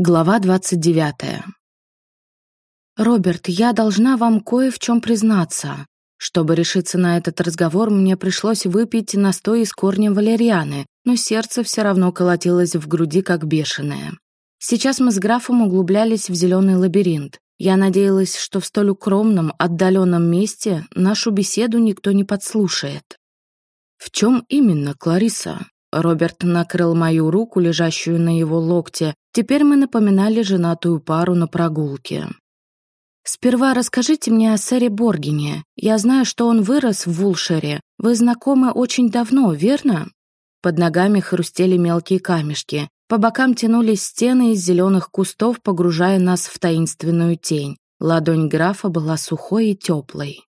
Глава 29. «Роберт, я должна вам кое в чем признаться. Чтобы решиться на этот разговор, мне пришлось выпить настой из корня валерианы, но сердце все равно колотилось в груди как бешеное. Сейчас мы с графом углублялись в зеленый лабиринт. Я надеялась, что в столь укромном, отдаленном месте нашу беседу никто не подслушает. «В чем именно, Клариса?» Роберт накрыл мою руку, лежащую на его локте. Теперь мы напоминали женатую пару на прогулке. «Сперва расскажите мне о сэре Боргине. Я знаю, что он вырос в Вулшере. Вы знакомы очень давно, верно?» Под ногами хрустели мелкие камешки. По бокам тянулись стены из зеленых кустов, погружая нас в таинственную тень. Ладонь графа была сухой и теплой.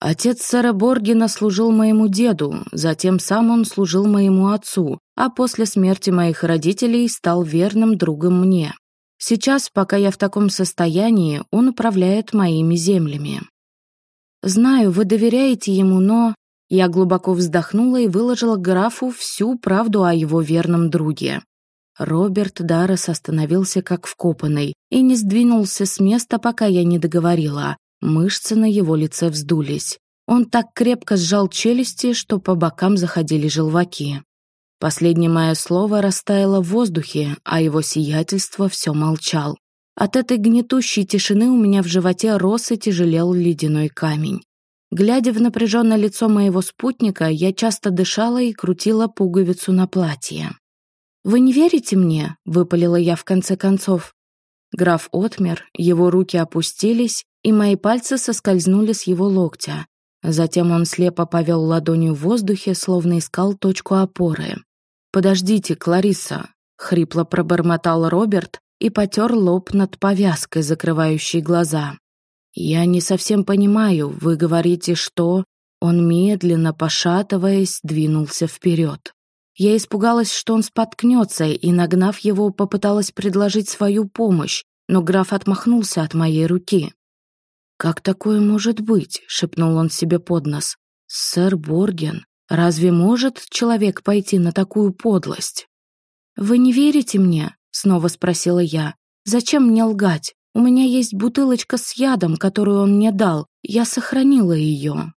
Отец сэра Боргина служил моему деду, затем сам он служил моему отцу, а после смерти моих родителей стал верным другом мне. Сейчас, пока я в таком состоянии, он управляет моими землями. Знаю, вы доверяете ему, но... Я глубоко вздохнула и выложила графу всю правду о его верном друге. Роберт Даррес остановился как вкопанный и не сдвинулся с места, пока я не договорила, Мышцы на его лице вздулись. Он так крепко сжал челюсти, что по бокам заходили желваки. Последнее мое слово растаяло в воздухе, а его сиятельство все молчал. От этой гнетущей тишины у меня в животе рос и тяжелел ледяной камень. Глядя в напряженное лицо моего спутника, я часто дышала и крутила пуговицу на платье. «Вы не верите мне?» — выпалила я в конце концов. Граф отмер, его руки опустились, и мои пальцы соскользнули с его локтя. Затем он слепо повел ладонью в воздухе, словно искал точку опоры. «Подождите, Клариса!» — хрипло пробормотал Роберт и потер лоб над повязкой, закрывающей глаза. «Я не совсем понимаю, вы говорите, что...» Он медленно, пошатываясь, двинулся вперед. Я испугалась, что он споткнется, и, нагнав его, попыталась предложить свою помощь, но граф отмахнулся от моей руки. «Как такое может быть?» — шепнул он себе под нос. «Сэр Борген, разве может человек пойти на такую подлость?» «Вы не верите мне?» — снова спросила я. «Зачем мне лгать? У меня есть бутылочка с ядом, которую он мне дал. Я сохранила ее».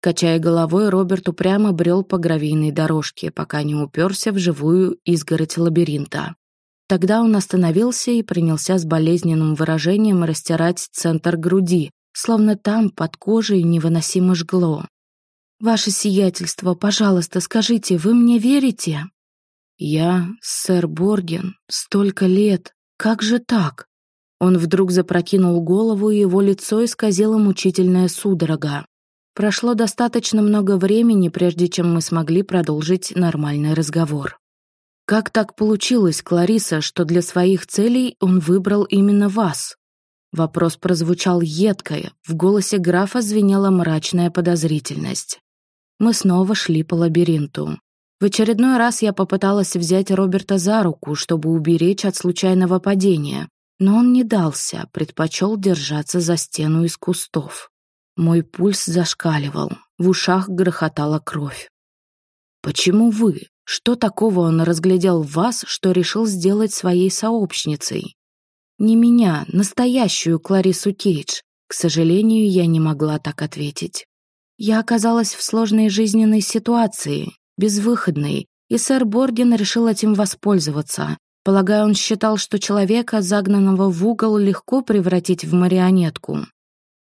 Качая головой, Роберт упрямо брел по гравийной дорожке, пока не уперся в живую изгородь лабиринта. Тогда он остановился и принялся с болезненным выражением растирать центр груди, словно там под кожей невыносимо жгло. «Ваше сиятельство, пожалуйста, скажите, вы мне верите?» «Я, сэр Борген, столько лет. Как же так?» Он вдруг запрокинул голову, и его лицо исказило мучительная судорога. Прошло достаточно много времени, прежде чем мы смогли продолжить нормальный разговор. Как так получилось, Клариса, что для своих целей он выбрал именно вас? Вопрос прозвучал едко, в голосе графа звенела мрачная подозрительность. Мы снова шли по лабиринту. В очередной раз я попыталась взять Роберта за руку, чтобы уберечь от случайного падения, но он не дался, предпочел держаться за стену из кустов. Мой пульс зашкаливал, в ушах грохотала кровь. «Почему вы? Что такого он разглядел в вас, что решил сделать своей сообщницей? Не меня, настоящую Кларису Кейдж. К сожалению, я не могла так ответить. Я оказалась в сложной жизненной ситуации, безвыходной, и сэр Борден решил этим воспользоваться. Полагаю, он считал, что человека, загнанного в угол, легко превратить в марионетку.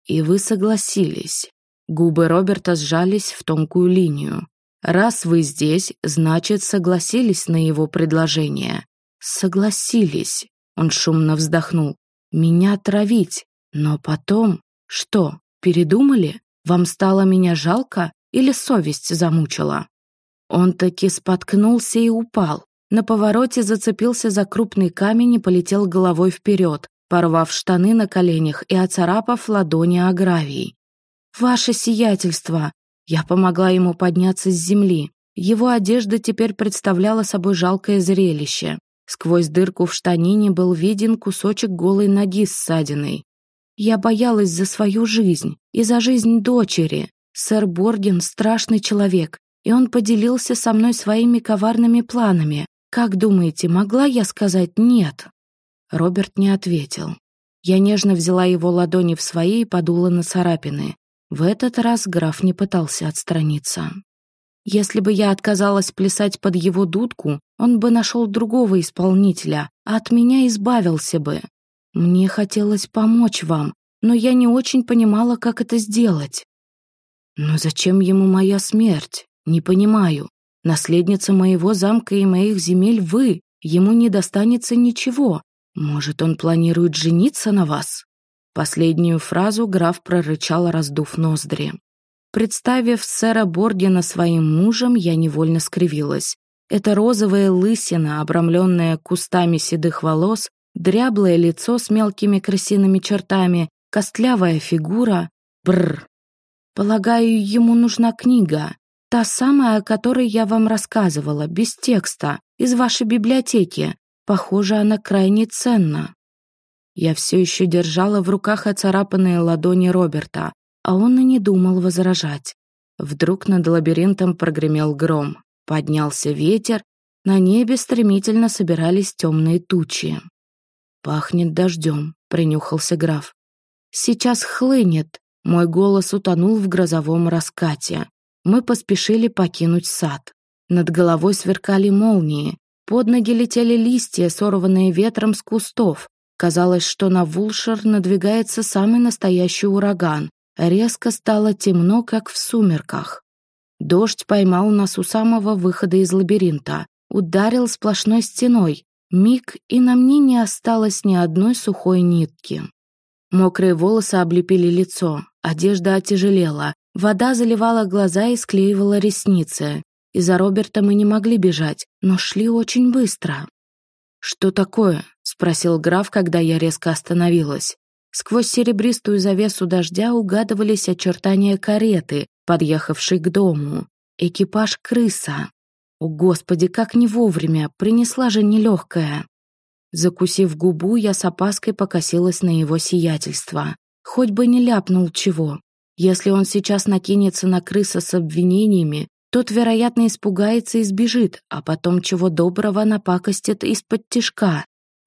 И вы согласились. Губы Роберта сжались в тонкую линию. Раз вы здесь, значит, согласились на его предложение. Согласились. Он шумно вздохнул. Меня травить. Но потом... Что, передумали? Вам стало меня жалко или совесть замучила? Он таки споткнулся и упал. На повороте зацепился за крупный камень и полетел головой вперед, порвав штаны на коленях и оцарапав ладони о гравий. «Ваше сиятельство!» Я помогла ему подняться с земли. Его одежда теперь представляла собой жалкое зрелище. Сквозь дырку в штанине был виден кусочек голой ноги с ссадиной. Я боялась за свою жизнь и за жизнь дочери. Сэр Борген — страшный человек, и он поделился со мной своими коварными планами. Как думаете, могла я сказать «нет»? Роберт не ответил. Я нежно взяла его ладони в свои и подула на царапины. В этот раз граф не пытался отстраниться. Если бы я отказалась плясать под его дудку, он бы нашел другого исполнителя, а от меня избавился бы. Мне хотелось помочь вам, но я не очень понимала, как это сделать. Но зачем ему моя смерть? Не понимаю. Наследница моего замка и моих земель вы, ему не достанется ничего. Может, он планирует жениться на вас? Последнюю фразу граф прорычал, раздув ноздри. Представив сэра Боргена своим мужем, я невольно скривилась. Это розовая лысина, обрамленная кустами седых волос, дряблое лицо с мелкими крысиными чертами, костлявая фигура. Бррр. Полагаю, ему нужна книга. Та самая, о которой я вам рассказывала, без текста, из вашей библиотеки. Похоже, она крайне ценна. Я все еще держала в руках оцарапанные ладони Роберта, а он и не думал возражать. Вдруг над лабиринтом прогремел гром. Поднялся ветер, на небе стремительно собирались темные тучи. «Пахнет дождем», — принюхался граф. «Сейчас хлынет», — мой голос утонул в грозовом раскате. Мы поспешили покинуть сад. Над головой сверкали молнии, под ноги летели листья, сорванные ветром с кустов. Казалось, что на Вулшер надвигается самый настоящий ураган, Резко стало темно, как в сумерках. Дождь поймал нас у самого выхода из лабиринта, ударил сплошной стеной. Миг, и на мне не осталось ни одной сухой нитки. Мокрые волосы облепили лицо, одежда отяжелела, вода заливала глаза и склеивала ресницы. Из-за Роберта мы не могли бежать, но шли очень быстро. «Что такое?» — спросил граф, когда я резко остановилась. Сквозь серебристую завесу дождя угадывались очертания кареты, подъехавшей к дому. Экипаж крыса. О, Господи, как не вовремя, принесла же нелегкая. Закусив губу, я с опаской покосилась на его сиятельство. Хоть бы не ляпнул чего. Если он сейчас накинется на крыса с обвинениями, тот, вероятно, испугается и сбежит, а потом чего доброго напакостит из-под тишка.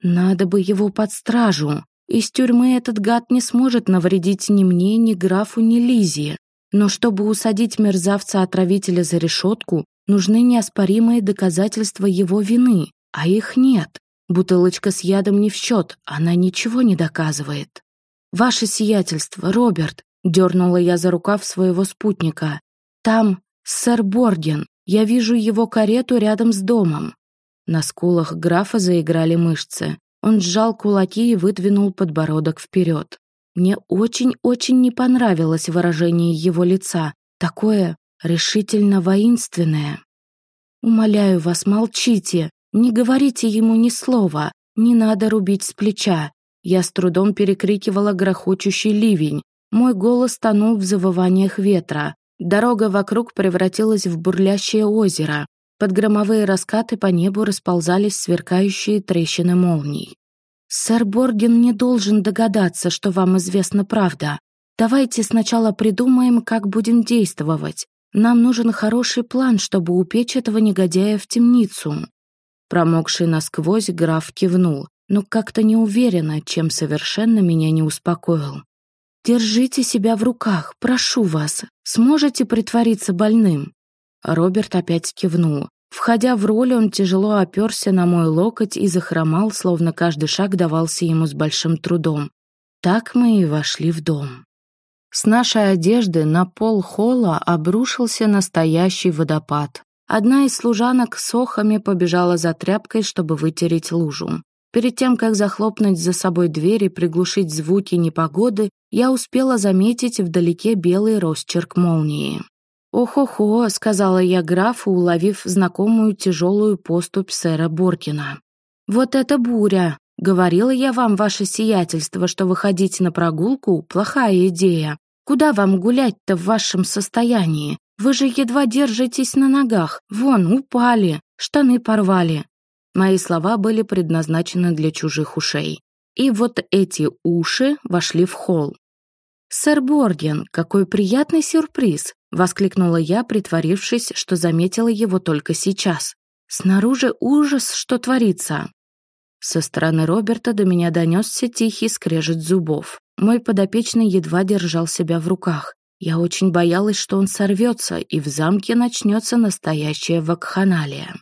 Надо бы его под стражу. Из тюрьмы этот гад не сможет навредить ни мне, ни графу, ни Лизе. Но чтобы усадить мерзавца-отравителя за решетку, нужны неоспоримые доказательства его вины, а их нет. Бутылочка с ядом не в счет, она ничего не доказывает. «Ваше сиятельство, Роберт!» — дернула я за рукав своего спутника. «Там сэр Борген. Я вижу его карету рядом с домом». На скулах графа заиграли мышцы. Он сжал кулаки и выдвинул подбородок вперед. Мне очень-очень не понравилось выражение его лица, такое решительно воинственное. «Умоляю вас, молчите, не говорите ему ни слова, не надо рубить с плеча». Я с трудом перекрикивала грохочущий ливень. Мой голос тонул в завываниях ветра. Дорога вокруг превратилась в бурлящее озеро. Под громовые раскаты по небу расползались сверкающие трещины молний. «Сэр Борген не должен догадаться, что вам известна правда. Давайте сначала придумаем, как будем действовать. Нам нужен хороший план, чтобы упечь этого негодяя в темницу». Промокший насквозь граф кивнул, но как-то неуверенно, чем совершенно меня не успокоил. «Держите себя в руках, прошу вас. Сможете притвориться больным?» Роберт опять кивнул. Входя в роль, он тяжело оперся на мой локоть и захромал, словно каждый шаг давался ему с большим трудом. Так мы и вошли в дом. С нашей одежды на пол холла обрушился настоящий водопад. Одна из служанок с охами побежала за тряпкой, чтобы вытереть лужу. Перед тем, как захлопнуть за собой дверь и приглушить звуки непогоды, я успела заметить вдалеке белый росчерк молнии. «Ох-охо», — сказала я графу, уловив знакомую тяжелую поступь сэра Боркина. «Вот это буря! Говорила я вам, ваше сиятельство, что выходить на прогулку — плохая идея. Куда вам гулять-то в вашем состоянии? Вы же едва держитесь на ногах. Вон, упали, штаны порвали». Мои слова были предназначены для чужих ушей. И вот эти уши вошли в холл. «Сэр Борген, какой приятный сюрприз! Воскликнула я, притворившись, что заметила его только сейчас. Снаружи ужас, что творится. Со стороны Роберта до меня донесся тихий скрежет зубов. Мой подопечный едва держал себя в руках. Я очень боялась, что он сорвется, и в замке начнется настоящая вакханалия.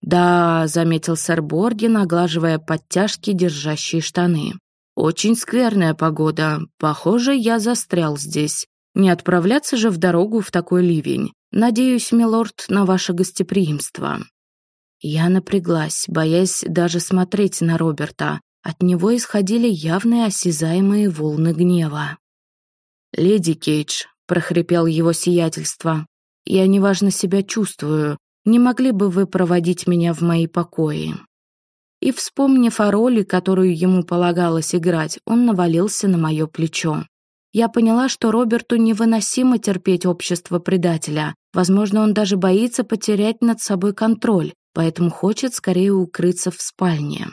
«Да», — заметил сэр Бордин, оглаживая подтяжки, держащие штаны. «Очень скверная погода. Похоже, я застрял здесь. Не отправляться же в дорогу в такой ливень. Надеюсь, милорд, на ваше гостеприимство». Я напряглась, боясь даже смотреть на Роберта. От него исходили явные осязаемые волны гнева. «Леди Кейдж», — прохрипел его сиятельство, — «я неважно себя чувствую. Не могли бы вы проводить меня в мои покои?» И, вспомнив о роли, которую ему полагалось играть, он навалился на мое плечо. Я поняла, что Роберту невыносимо терпеть общество предателя. Возможно, он даже боится потерять над собой контроль, поэтому хочет скорее укрыться в спальне.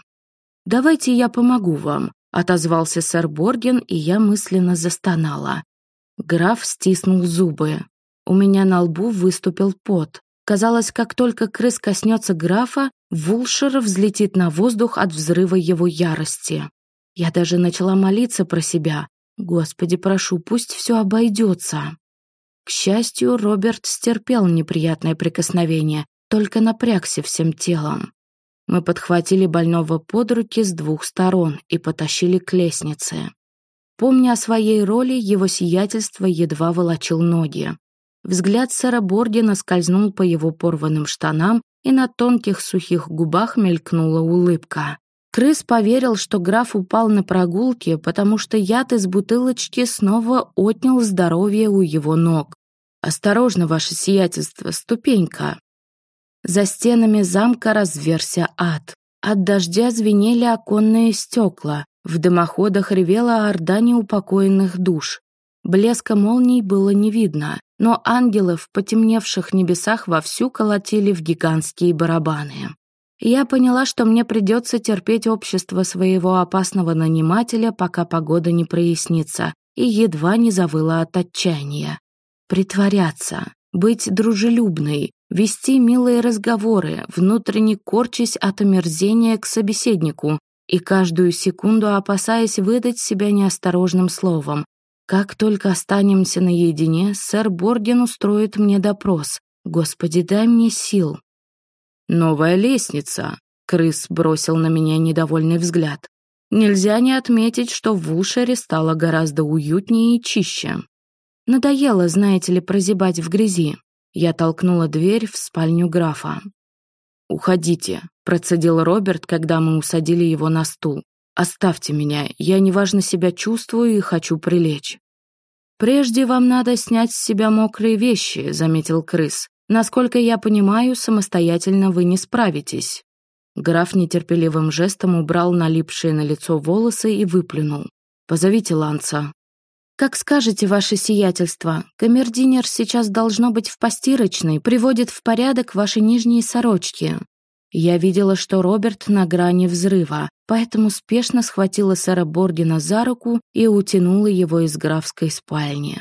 «Давайте я помогу вам», — отозвался сэр Борген, и я мысленно застонала. Граф стиснул зубы. У меня на лбу выступил пот. Казалось, как только крыс коснется графа, Вулшер взлетит на воздух от взрыва его ярости. Я даже начала молиться про себя. «Господи, прошу, пусть все обойдется». К счастью, Роберт стерпел неприятное прикосновение, только напрягся всем телом. Мы подхватили больного под руки с двух сторон и потащили к лестнице. Помня о своей роли, его сиятельство едва волочил ноги. Взгляд сэра Боргена скользнул по его порванным штанам, и на тонких сухих губах мелькнула улыбка. Крыс поверил, что граф упал на прогулке, потому что яд из бутылочки снова отнял здоровье у его ног. «Осторожно, ваше сиятельство, ступенька!» За стенами замка разверся ад. От дождя звенели оконные стекла. В дымоходах ревела орда неупокоенных душ. Блеска молний было не видно, но ангелы в потемневших небесах вовсю колотили в гигантские барабаны. Я поняла, что мне придется терпеть общество своего опасного нанимателя, пока погода не прояснится, и едва не завыла от отчаяния. Притворяться, быть дружелюбной, вести милые разговоры, внутренне корчась от омерзения к собеседнику и каждую секунду опасаясь выдать себя неосторожным словом. Как только останемся наедине, сэр Борген устроит мне допрос. Господи, дай мне сил. «Новая лестница», — крыс бросил на меня недовольный взгляд. Нельзя не отметить, что в Ушере стало гораздо уютнее и чище. Надоело, знаете ли, прозябать в грязи. Я толкнула дверь в спальню графа. «Уходите», — процедил Роберт, когда мы усадили его на стул. «Оставьте меня, я неважно себя чувствую и хочу прилечь». «Прежде вам надо снять с себя мокрые вещи», — заметил крыс. «Насколько я понимаю, самостоятельно вы не справитесь». Граф нетерпеливым жестом убрал налипшие на лицо волосы и выплюнул. «Позовите Ланца». «Как скажете, ваше сиятельство, камердинер сейчас должно быть в постирочной, приводит в порядок ваши нижние сорочки». Я видела, что Роберт на грани взрыва, поэтому спешно схватила сэра Боргена за руку и утянула его из графской спальни.